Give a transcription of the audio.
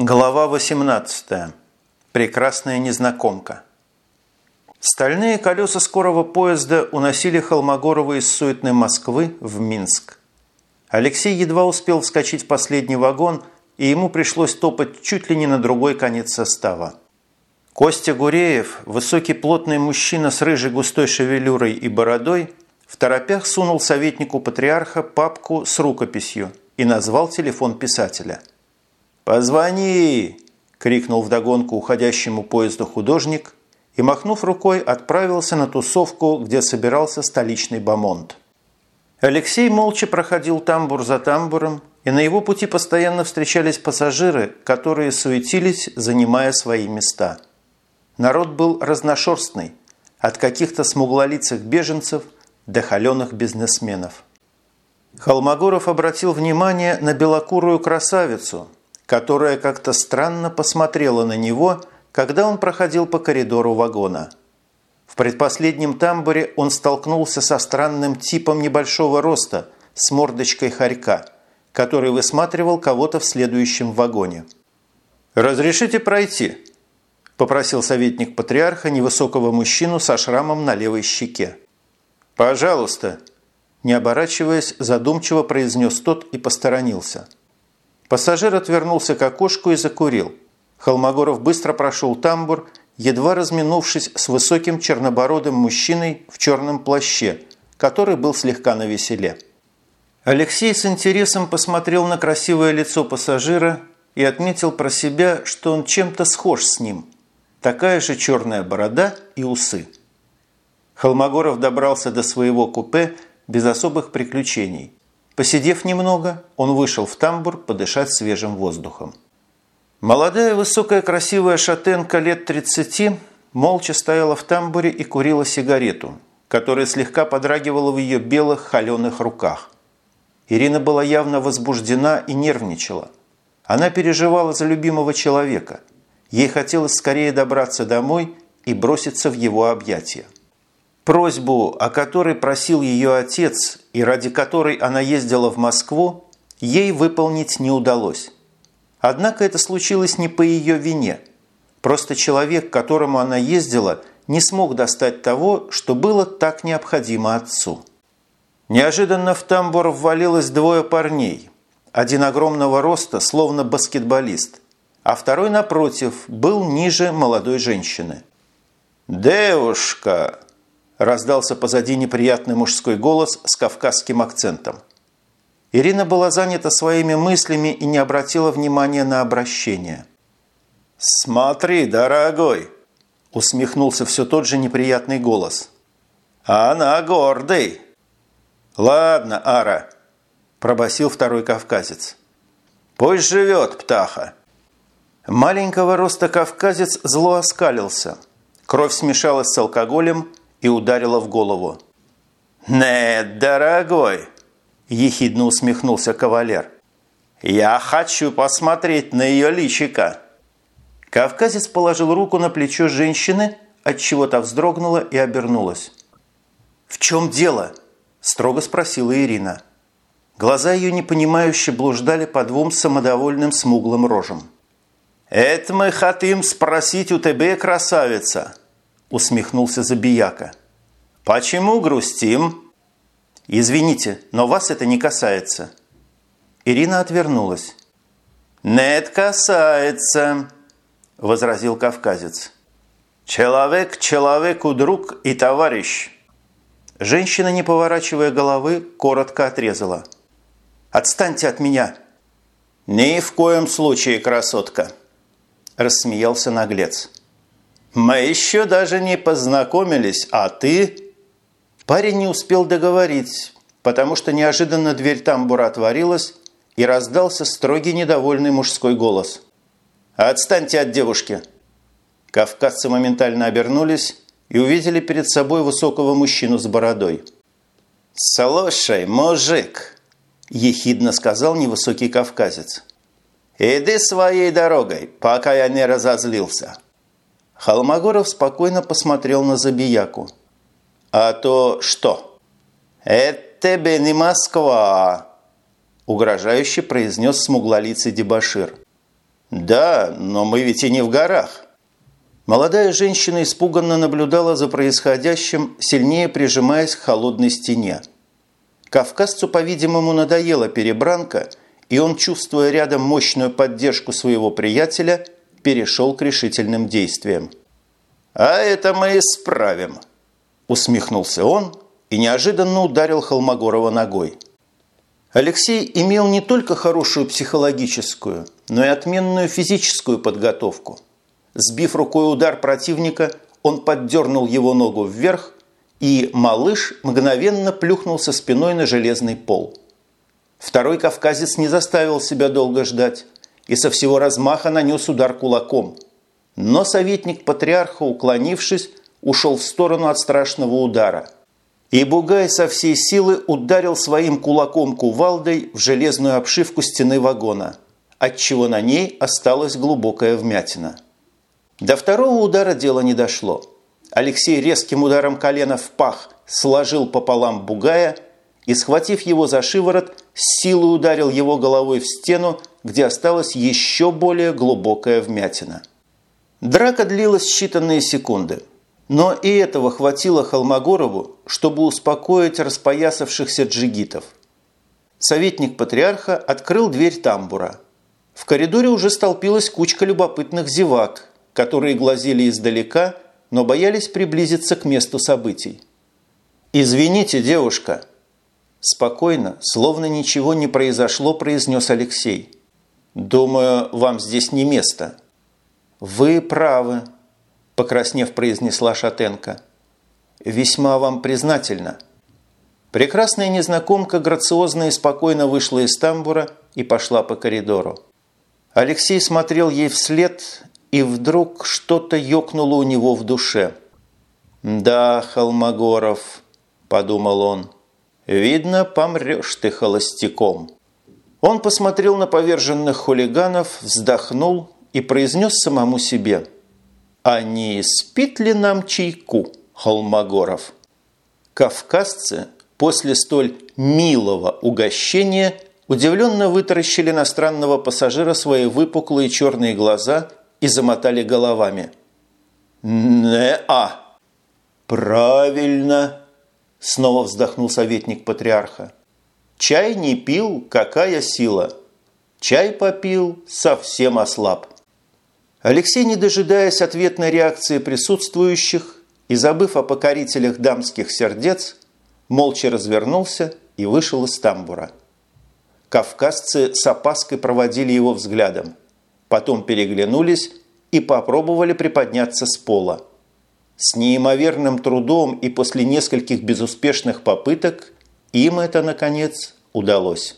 Глава 18. Прекрасная незнакомка. Стальные колеса скорого поезда уносили Холмогорова из суетной Москвы в Минск. Алексей едва успел вскочить в последний вагон, и ему пришлось топать чуть ли не на другой конец состава. Костя Гуреев, высокий плотный мужчина с рыжей густой шевелюрой и бородой, в торопях сунул советнику патриарха папку с рукописью и назвал телефон писателя – «Позвони!» – крикнул вдогонку уходящему поезду художник и, махнув рукой, отправился на тусовку, где собирался столичный бомонд. Алексей молча проходил тамбур за тамбуром, и на его пути постоянно встречались пассажиры, которые суетились, занимая свои места. Народ был разношерстный, от каких-то смуглолицых беженцев до холеных бизнесменов. Холмогоров обратил внимание на белокурую красавицу, которая как-то странно посмотрела на него, когда он проходил по коридору вагона. В предпоследнем тамбуре он столкнулся со странным типом небольшого роста с мордочкой хорька, который высматривал кого-то в следующем вагоне. «Разрешите пройти?» – попросил советник патриарха невысокого мужчину со шрамом на левой щеке. «Пожалуйста», – не оборачиваясь, задумчиво произнес тот и посторонился – Пассажир отвернулся к окошку и закурил. Холмогоров быстро прошел тамбур, едва разминувшись с высоким чернобородым мужчиной в черном плаще, который был слегка навеселе. Алексей с интересом посмотрел на красивое лицо пассажира и отметил про себя, что он чем-то схож с ним. Такая же черная борода и усы. Холмогоров добрался до своего купе без особых приключений. Посидев немного, он вышел в тамбур подышать свежим воздухом. Молодая, высокая, красивая шатенка лет 30 молча стояла в тамбуре и курила сигарету, которая слегка подрагивала в ее белых холеных руках. Ирина была явно возбуждена и нервничала. Она переживала за любимого человека. Ей хотелось скорее добраться домой и броситься в его объятия. Просьбу, о которой просил ее отец и ради которой она ездила в Москву, ей выполнить не удалось. Однако это случилось не по ее вине. Просто человек, к которому она ездила, не смог достать того, что было так необходимо отцу. Неожиданно в тамбур ввалилось двое парней. Один огромного роста, словно баскетболист, а второй, напротив, был ниже молодой женщины. «Девушка!» Раздался позади неприятный мужской голос с кавказским акцентом. Ирина была занята своими мыслями и не обратила внимания на обращение. «Смотри, дорогой!» – усмехнулся все тот же неприятный голос. «Она гордый!» «Ладно, Ара!» – пробасил второй кавказец. «Пусть живет, птаха!» Маленького роста кавказец зло оскалился. Кровь смешалась с алкоголем, и ударила в голову. «Нет, дорогой!» – ехидно усмехнулся кавалер. «Я хочу посмотреть на ее личико!» Кавказец положил руку на плечо женщины, от чего то вздрогнула и обернулась. «В чем дело?» – строго спросила Ирина. Глаза ее непонимающе блуждали по двум самодовольным смуглым рожам. «Это мы хотим спросить у тебя, красавица!» Усмехнулся Забияка. «Почему грустим?» «Извините, но вас это не касается». Ирина отвернулась. «Нет касается», – возразил кавказец. «Человек человеку друг и товарищ». Женщина, не поворачивая головы, коротко отрезала. «Отстаньте от меня!» «Ни в коем случае, красотка!» – рассмеялся наглец. «Мы еще даже не познакомились, а ты...» Парень не успел договорить, потому что неожиданно дверь тамбура отворилась и раздался строгий недовольный мужской голос. «Отстаньте от девушки!» Кавказцы моментально обернулись и увидели перед собой высокого мужчину с бородой. «Слушай, мужик!» – ехидно сказал невысокий кавказец. «Иди своей дорогой, пока я не разозлился». Холмогоров спокойно посмотрел на Забияку. «А то что?» «Это тебе не Москва!» Угрожающе произнес смуглолицый дебошир. «Да, но мы ведь и не в горах». Молодая женщина испуганно наблюдала за происходящим, сильнее прижимаясь к холодной стене. Кавказцу, по-видимому, надоела перебранка, и он, чувствуя рядом мощную поддержку своего приятеля, перешел к решительным действиям. «А это мы исправим», – усмехнулся он и неожиданно ударил Холмогорова ногой. Алексей имел не только хорошую психологическую, но и отменную физическую подготовку. Сбив рукой удар противника, он поддернул его ногу вверх, и малыш мгновенно плюхнулся спиной на железный пол. Второй кавказец не заставил себя долго ждать и со всего размаха нанес удар кулаком. Но советник патриарха, уклонившись, ушел в сторону от страшного удара. И Бугай со всей силы ударил своим кулаком кувалдой в железную обшивку стены вагона, отчего на ней осталась глубокая вмятина. До второго удара дело не дошло. Алексей резким ударом колена в пах сложил пополам Бугая и, схватив его за шиворот, с силой ударил его головой в стену, где осталась еще более глубокая вмятина. Драка длилась считанные секунды. Но и этого хватило Холмогорову, чтобы успокоить распоясавшихся джигитов. Советник патриарха открыл дверь тамбура. В коридоре уже столпилась кучка любопытных зевак, которые глазели издалека, но боялись приблизиться к месту событий. «Извините, девушка!» Спокойно, словно ничего не произошло, произнес Алексей. «Думаю, вам здесь не место». «Вы правы», – покраснев, произнесла Шатенко. «Весьма вам признательна». Прекрасная незнакомка грациозно и спокойно вышла из тамбура и пошла по коридору. Алексей смотрел ей вслед, и вдруг что-то ёкнуло у него в душе. «Да, Холмогоров», – подумал он, – «видно, помрешь ты холостяком». Он посмотрел на поверженных хулиганов, вздохнул и произнес самому себе «А не спит ли нам чайку, Холмогоров?» Кавказцы после столь милого угощения удивленно вытаращили на странного пассажира свои выпуклые черные глаза и замотали головами. «Не-а!» «Правильно!» – снова вздохнул советник патриарха. «Чай не пил, какая сила! Чай попил, совсем ослаб!» Алексей, не дожидаясь ответной реакции присутствующих и забыв о покорителях дамских сердец, молча развернулся и вышел из тамбура. Кавказцы с опаской проводили его взглядом – потом переглянулись и попробовали приподняться с пола. С неимоверным трудом и после нескольких безуспешных попыток им это, наконец, удалось.